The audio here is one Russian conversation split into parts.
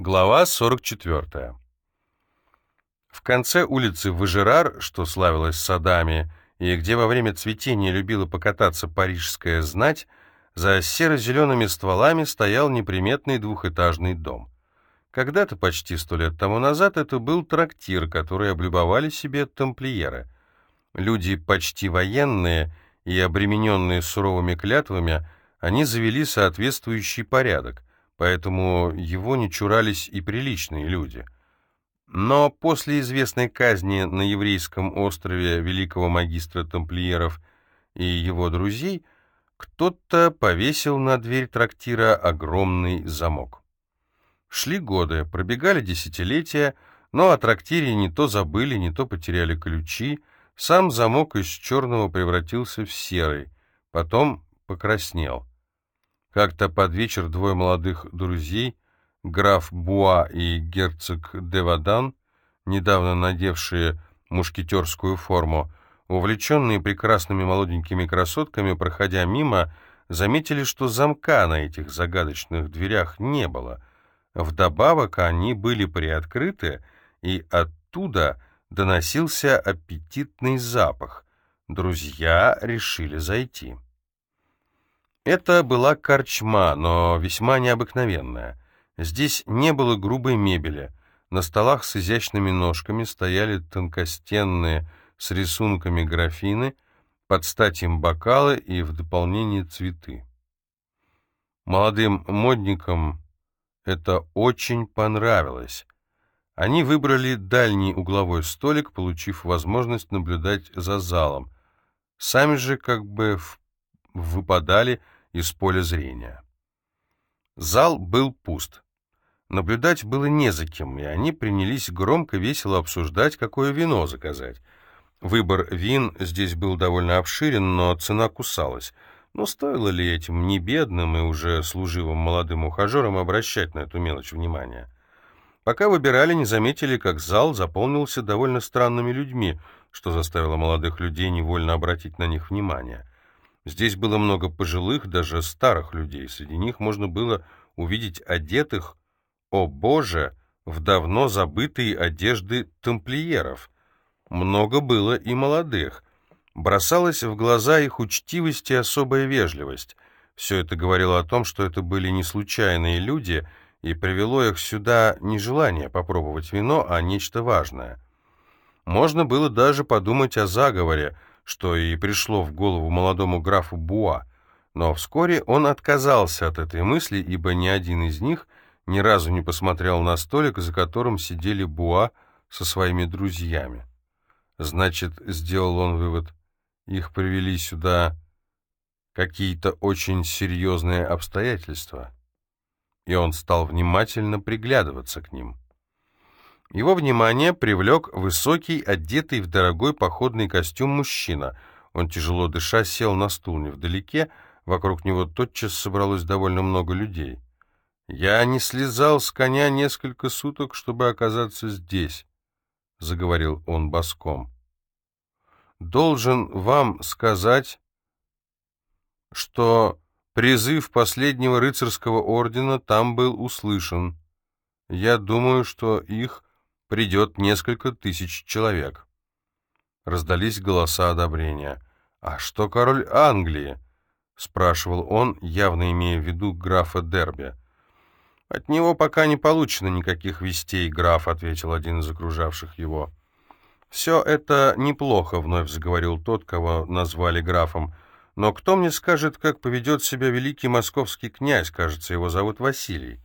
Глава 44. В конце улицы Выжерар, что славилась садами, и где во время цветения любила покататься парижская знать, за серо-зелеными стволами стоял неприметный двухэтажный дом. Когда-то, почти сто лет тому назад, это был трактир, который облюбовали себе тамплиеры. Люди почти военные и обремененные суровыми клятвами, они завели соответствующий порядок поэтому его не чурались и приличные люди. Но после известной казни на еврейском острове великого магистра тамплиеров и его друзей, кто-то повесил на дверь трактира огромный замок. Шли годы, пробегали десятилетия, но о трактире не то забыли, не то потеряли ключи, сам замок из черного превратился в серый, потом покраснел. Как-то под вечер двое молодых друзей, граф Буа и герцог Девадан, недавно надевшие мушкетерскую форму, увлеченные прекрасными молоденькими красотками, проходя мимо, заметили, что замка на этих загадочных дверях не было. Вдобавок они были приоткрыты, и оттуда доносился аппетитный запах. Друзья решили зайти. Это была корчма, но весьма необыкновенная. Здесь не было грубой мебели. На столах с изящными ножками стояли тонкостенные с рисунками графины, под стать им бокалы и в дополнение цветы. Молодым модникам это очень понравилось. Они выбрали дальний угловой столик, получив возможность наблюдать за залом. Сами же как бы выпадали из поля зрения. Зал был пуст. Наблюдать было не за кем, и они принялись громко, весело обсуждать, какое вино заказать. Выбор вин здесь был довольно обширен, но цена кусалась. Но стоило ли этим небедным и уже служивым молодым ухажерам обращать на эту мелочь внимания? Пока выбирали, не заметили, как зал заполнился довольно странными людьми, что заставило молодых людей невольно обратить на них внимание. Здесь было много пожилых, даже старых людей. Среди них можно было увидеть одетых, о боже, в давно забытые одежды тамплиеров. Много было и молодых. Бросалась в глаза их учтивость и особая вежливость. Все это говорило о том, что это были не случайные люди, и привело их сюда не желание попробовать вино, а нечто важное. Можно было даже подумать о заговоре, что и пришло в голову молодому графу Буа, но вскоре он отказался от этой мысли, ибо ни один из них ни разу не посмотрел на столик, за которым сидели Буа со своими друзьями. Значит, сделал он вывод, их привели сюда какие-то очень серьезные обстоятельства, и он стал внимательно приглядываться к ним. Его внимание привлек высокий, одетый в дорогой походный костюм мужчина. Он, тяжело дыша, сел на стул невдалеке, вокруг него тотчас собралось довольно много людей. «Я не слезал с коня несколько суток, чтобы оказаться здесь», — заговорил он боском. «Должен вам сказать, что призыв последнего рыцарского ордена там был услышан. Я думаю, что их придет несколько тысяч человек. Раздались голоса одобрения. «А что король Англии?» — спрашивал он, явно имея в виду графа Дерби. «От него пока не получено никаких вестей, граф», — ответил один из окружавших его. «Все это неплохо», — вновь заговорил тот, кого назвали графом. «Но кто мне скажет, как поведет себя великий московский князь, кажется, его зовут Василий?»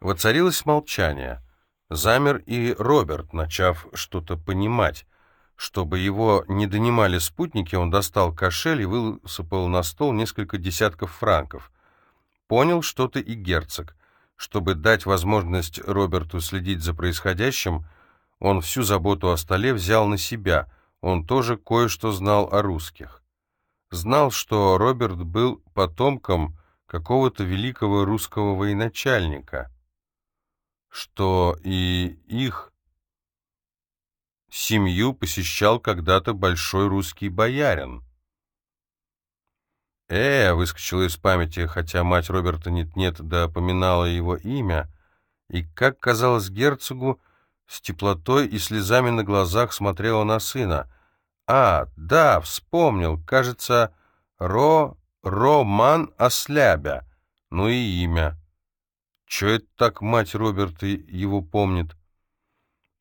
Воцарилось молчание. Замер и Роберт, начав что-то понимать. Чтобы его не донимали спутники, он достал кошель и высыпал на стол несколько десятков франков. Понял что-то и герцог. Чтобы дать возможность Роберту следить за происходящим, он всю заботу о столе взял на себя. Он тоже кое-что знал о русских. Знал, что Роберт был потомком какого-то великого русского военачальника — что и их семью посещал когда-то большой русский боярин. «Э!» — выскочила из памяти, хотя мать Роберта нет-нет, да поминала его имя. и, как казалось герцогу, с теплотой и слезами на глазах смотрела на сына. «А, да, вспомнил, кажется, Ро... Роман Ослябя. Ну и имя. Чё это так мать Роберта его помнит?»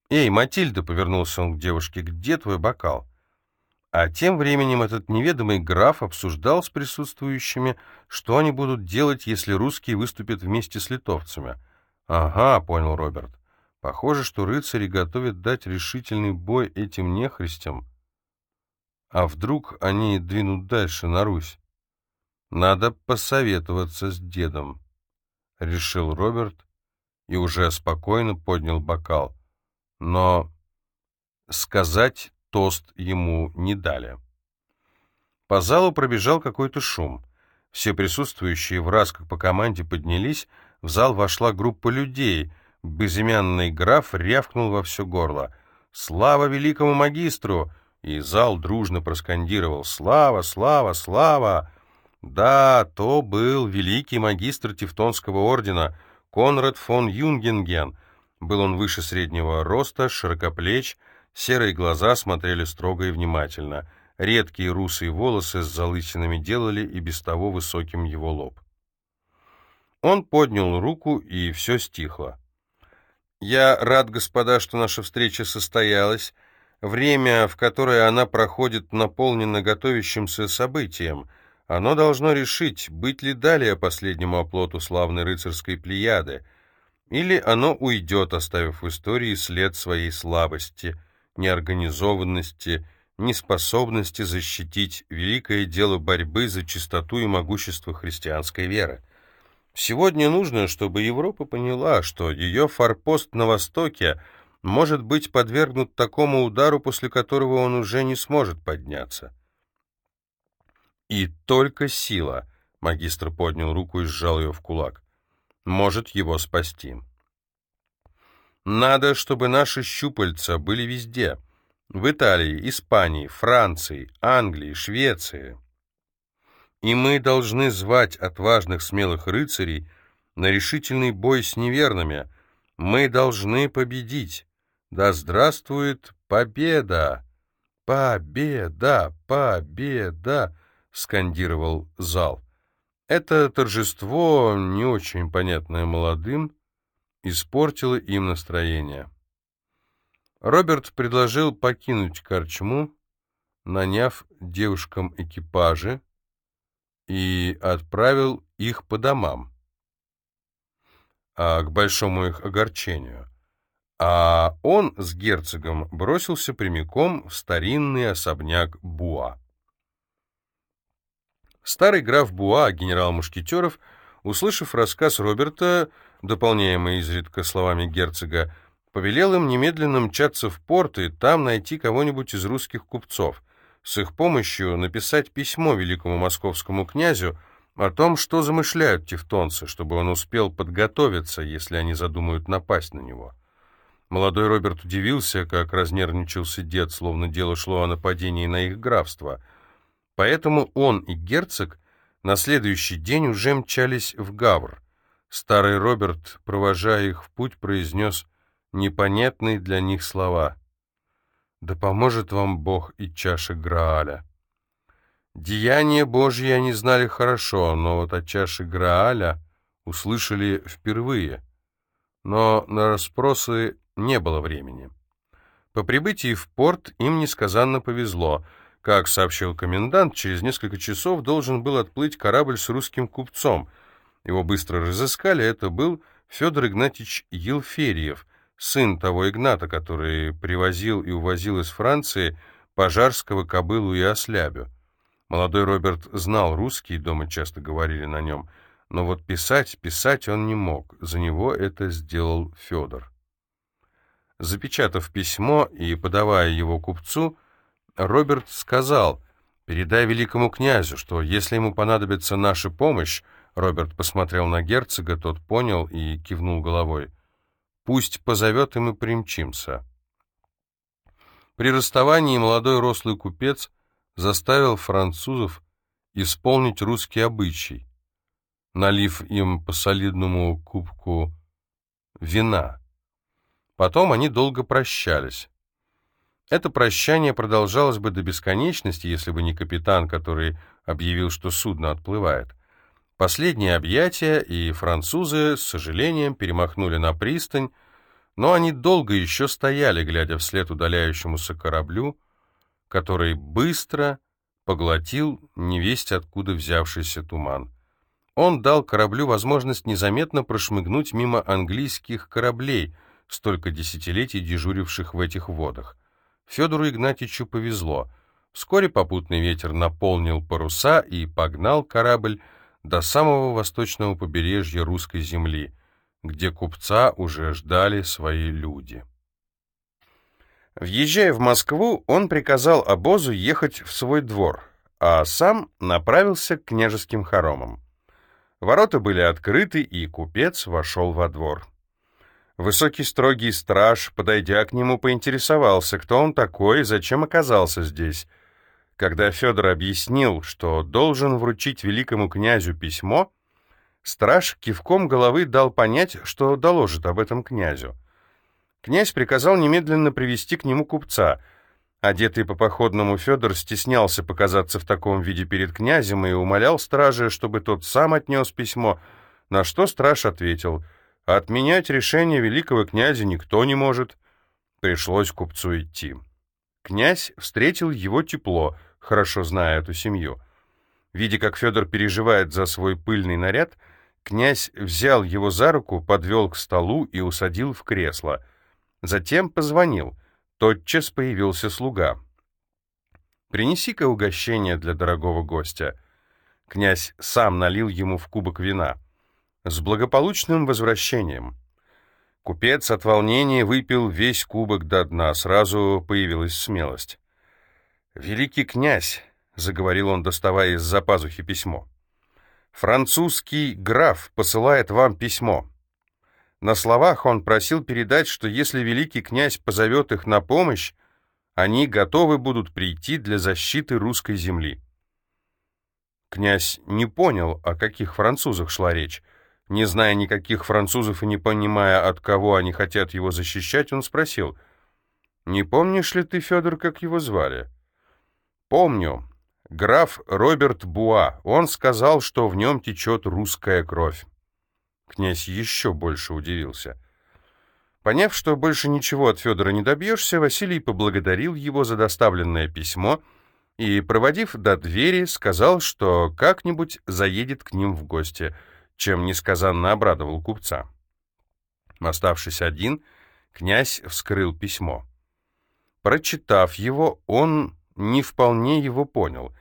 «Эй, Матильда!» — повернулся он к девушке. «Где твой бокал?» А тем временем этот неведомый граф обсуждал с присутствующими, что они будут делать, если русские выступят вместе с литовцами. «Ага», — понял Роберт. «Похоже, что рыцари готовят дать решительный бой этим нехристям. А вдруг они двинут дальше на Русь? Надо посоветоваться с дедом», — решил Роберт и уже спокойно поднял бокал. Но сказать тост ему не дали. По залу пробежал какой-то шум. Все присутствующие в раз как по команде поднялись, в зал вошла группа людей. Безымянный граф рявкнул во все горло. «Слава великому магистру!» И зал дружно проскандировал «Слава, слава, слава!» Да, то был великий магистр Тевтонского ордена, Конрад фон Юнгенген. Был он выше среднего роста, широкоплеч, Серые глаза смотрели строго и внимательно. Редкие русые волосы с залысинами делали и без того высоким его лоб. Он поднял руку, и все стихло. «Я рад, господа, что наша встреча состоялась. Время, в которое она проходит, наполнено готовящимся событием. Оно должно решить, быть ли далее последнему оплоту славной рыцарской плеяды, или оно уйдет, оставив в истории след своей слабости» неорганизованности, неспособности защитить великое дело борьбы за чистоту и могущество христианской веры. Сегодня нужно, чтобы Европа поняла, что ее форпост на Востоке может быть подвергнут такому удару, после которого он уже не сможет подняться. И только сила, магистр поднял руку и сжал ее в кулак, может его спасти. Надо, чтобы наши щупальца были везде. В Италии, Испании, Франции, Англии, Швеции. И мы должны звать отважных смелых рыцарей на решительный бой с неверными. Мы должны победить. Да здравствует победа! Победа! Победа! Скандировал зал. Это торжество, не очень понятное молодым, испортило им настроение. Роберт предложил покинуть корчму, наняв девушкам экипажи, и отправил их по домам, а к большому их огорчению. А он с герцогом бросился прямиком в старинный особняк Буа. Старый граф Буа, генерал Мушкетеров, услышав рассказ Роберта, дополняемый изредка словами герцога, повелел им немедленно мчаться в порт и там найти кого-нибудь из русских купцов, с их помощью написать письмо великому московскому князю о том, что замышляют тевтонцы, чтобы он успел подготовиться, если они задумают напасть на него. Молодой Роберт удивился, как разнервничался дед, словно дело шло о нападении на их графство. Поэтому он и герцог на следующий день уже мчались в Гавр, Старый Роберт, провожая их в путь, произнес непонятные для них слова. «Да поможет вам Бог и чаша Грааля». Деяния Божьи они знали хорошо, но вот о чаше Грааля услышали впервые. Но на расспросы не было времени. По прибытии в порт им несказанно повезло. Как сообщил комендант, через несколько часов должен был отплыть корабль с русским купцом — его быстро разыскали, это был Федор Игнатьевич Елферьев, сын того Игната, который привозил и увозил из Франции пожарского кобылу и ослябю. Молодой Роберт знал русский, дома часто говорили на нем, но вот писать, писать он не мог, за него это сделал Федор. Запечатав письмо и подавая его купцу, Роберт сказал, «Передай великому князю, что если ему понадобится наша помощь, Роберт посмотрел на герцога, тот понял и кивнул головой. «Пусть позовет, и мы примчимся». При расставании молодой рослый купец заставил французов исполнить русский обычай, налив им по солидному кубку вина. Потом они долго прощались. Это прощание продолжалось бы до бесконечности, если бы не капитан, который объявил, что судно отплывает. Последние объятия, и французы с сожалением перемахнули на пристань, но они долго еще стояли, глядя вслед удаляющемуся кораблю, который быстро поглотил невесть откуда взявшийся туман. Он дал кораблю возможность незаметно прошмыгнуть мимо английских кораблей, столько десятилетий дежуривших в этих водах. Федору Игнатьичу повезло. Вскоре попутный ветер наполнил паруса и погнал корабль до самого восточного побережья русской земли, где купца уже ждали свои люди. Въезжая в Москву, он приказал обозу ехать в свой двор, а сам направился к княжеским хоромам. Ворота были открыты, и купец вошел во двор. Высокий строгий страж, подойдя к нему, поинтересовался, кто он такой и зачем оказался здесь. Когда Федор объяснил, что должен вручить великому князю письмо, страж кивком головы дал понять, что доложит об этом князю. Князь приказал немедленно привести к нему купца. Одетый по походному Федор стеснялся показаться в таком виде перед князем и умолял стража, чтобы тот сам отнес письмо, на что страж ответил — Отменять решение великого князя никто не может. Пришлось купцу идти. Князь встретил его тепло, хорошо зная эту семью. Видя, как Федор переживает за свой пыльный наряд, князь взял его за руку, подвел к столу и усадил в кресло. Затем позвонил. Тотчас появился слуга. «Принеси-ка угощение для дорогого гостя». Князь сам налил ему в кубок вина. С благополучным возвращением. Купец от волнения выпил весь кубок до дна, сразу появилась смелость. «Великий князь», — заговорил он, доставая из-за пазухи письмо, — «французский граф посылает вам письмо». На словах он просил передать, что если великий князь позовет их на помощь, они готовы будут прийти для защиты русской земли. Князь не понял, о каких французах шла речь, не зная никаких французов и не понимая, от кого они хотят его защищать, он спросил, «Не помнишь ли ты, Федор, как его звали?» «Помню. Граф Роберт Буа. Он сказал, что в нем течет русская кровь». Князь еще больше удивился. Поняв, что больше ничего от Федора не добьешься, Василий поблагодарил его за доставленное письмо и, проводив до двери, сказал, что как-нибудь заедет к ним в гости — чем несказанно обрадовал купца. Оставшись один, князь вскрыл письмо. Прочитав его, он не вполне его понял,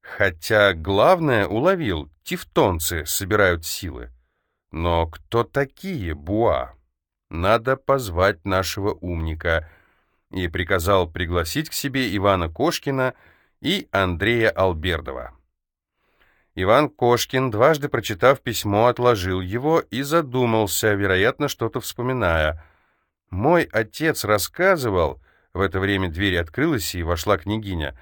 хотя главное уловил, тевтонцы собирают силы. Но кто такие Буа? Надо позвать нашего умника. И приказал пригласить к себе Ивана Кошкина и Андрея Албердова. Иван Кошкин, дважды прочитав письмо, отложил его и задумался, вероятно, что-то вспоминая. «Мой отец рассказывал...» В это время дверь открылась, и вошла княгиня.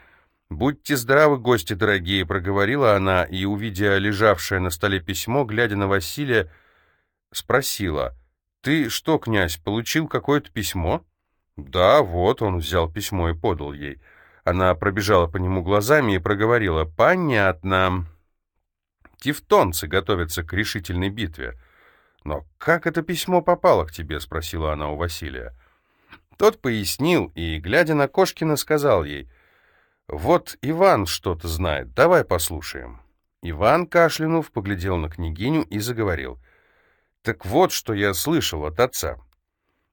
«Будьте здравы, гости дорогие», — проговорила она, и, увидя лежавшее на столе письмо, глядя на Василия, спросила, «Ты что, князь, получил какое-то письмо?» «Да, вот», — он взял письмо и подал ей. Она пробежала по нему глазами и проговорила, «Понятно». Тевтонцы готовятся к решительной битве. «Но как это письмо попало к тебе?» — спросила она у Василия. Тот пояснил и, глядя на Кошкина, сказал ей, «Вот Иван что-то знает, давай послушаем». Иван, кашлянув, поглядел на княгиню и заговорил. «Так вот, что я слышал от отца.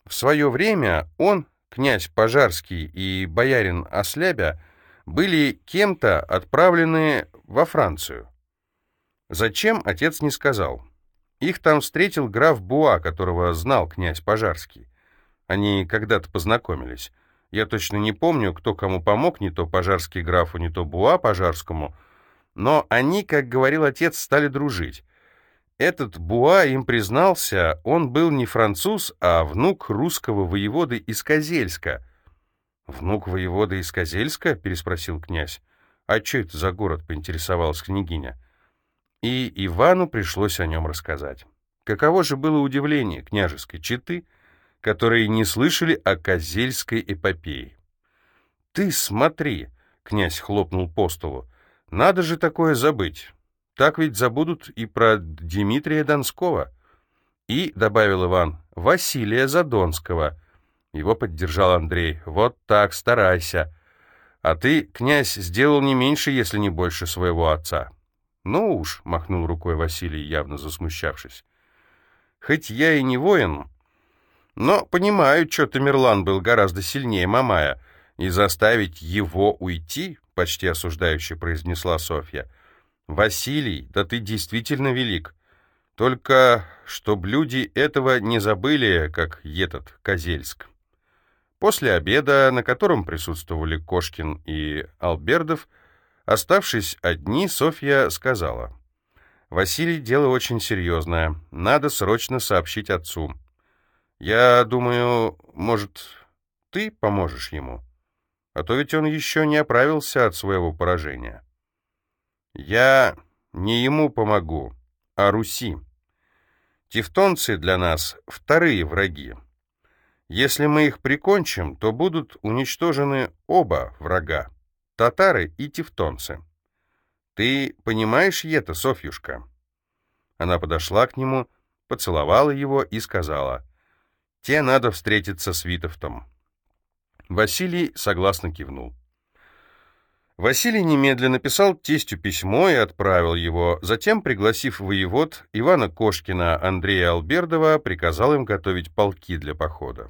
В свое время он, князь Пожарский и боярин Ослябя, были кем-то отправлены во Францию. Зачем, отец не сказал. Их там встретил граф Буа, которого знал князь Пожарский. Они когда-то познакомились. Я точно не помню, кто кому помог, не то Пожарский графу, не то Буа Пожарскому, но они, как говорил отец, стали дружить. Этот Буа им признался, он был не француз, а внук русского воеводы из Козельска. «Внук воеводы из Козельска?» — переспросил князь. «А что это за город?» — поинтересовалась княгиня и Ивану пришлось о нем рассказать. Каково же было удивление княжеской четы, которые не слышали о Козельской эпопее. «Ты смотри!» — князь хлопнул по столу. «Надо же такое забыть! Так ведь забудут и про Дмитрия Донского!» И, — добавил Иван, — Василия Задонского. Его поддержал Андрей. «Вот так, старайся. А ты, князь, сделал не меньше, если не больше своего отца». «Ну уж», — махнул рукой Василий, явно засмущавшись. «Хоть я и не воин, но понимаю, что Тамерлан был гораздо сильнее Мамая, и заставить его уйти, — почти осуждающе произнесла Софья. «Василий, да ты действительно велик. Только чтоб люди этого не забыли, как этот Козельск». После обеда, на котором присутствовали Кошкин и Албердов, оставшись одни, Софья сказала, «Василий, дело очень серьезное. Надо срочно сообщить отцу. Я думаю, может, ты поможешь ему? А то ведь он еще не оправился от своего поражения». «Я не ему помогу, а Руси. Тевтонцы для нас вторые враги. Если мы их прикончим, то будут уничтожены оба врага — татары и тевтонцы. Ты понимаешь это, Софьюшка?» Она подошла к нему, поцеловала его и сказала, «Те надо встретиться с Витовтом». Василий согласно кивнул. Василий немедленно написал тестю письмо и отправил его. Затем, пригласив воевод Ивана Кошкина, Андрея Албердова, приказал им готовить полки для похода.